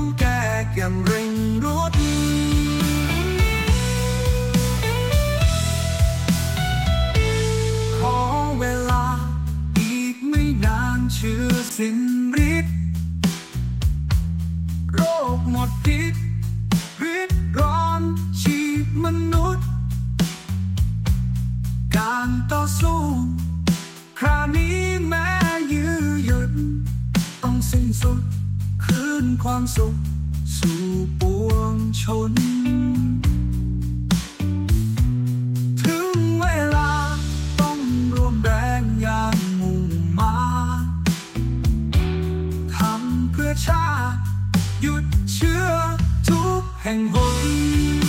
ต้ขอเวลาอีกไม่นานเชื่อสิ้นฤทธิ์โรคหมดพิษฤทธิ์ร้อนชีพมนุษย์ การต่อสู้คราวนี้แม้ยื้หยุดต้องสิ้นสุด นความสุข สู่ปวงชน ถึงเวลาต้องรวมแรงอย่างมุ่งมาทำเพื่อชาติหยุดเชื้อทุกแห่งหนคน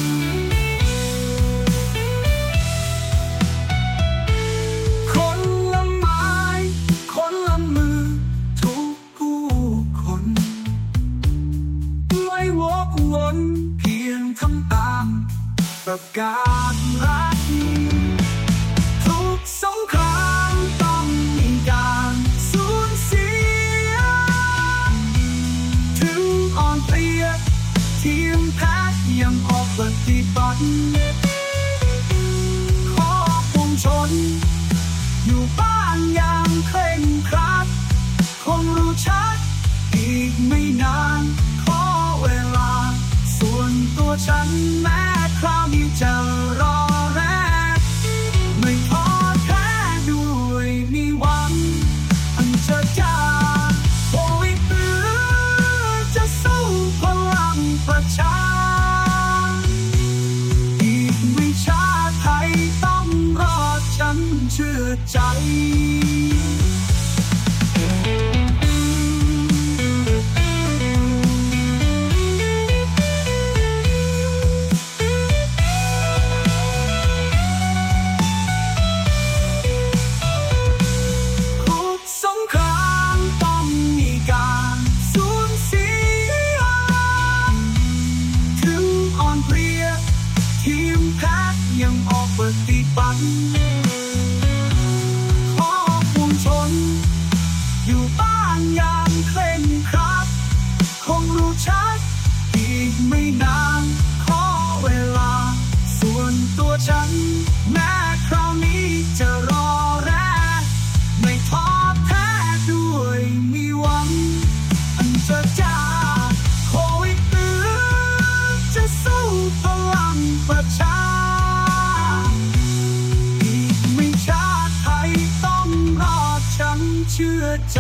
วกวนเพียงทำตามประกาศรักทุกสงครามต้องมีการสูญเสีย ถึงอ่อนเพลียทีมแพทย์ยังออกปฏิบัติขอปวงชน อยู่บ้านอย่างเคร่งครัด คงรู้ชัดอีกไม่นาน ชื่อใจ ชัด อีกไม่นาน ขอเวลา ส่วนตัวฉัน แม้คราวนี้จะรอแรก ไม่ท้อแท้ด้วยมีหวัง อันจะจากโควิดหรือจะสู้พลังประชาอีกไม่ช้าไทยต้องรอดฉันเชื่อใจ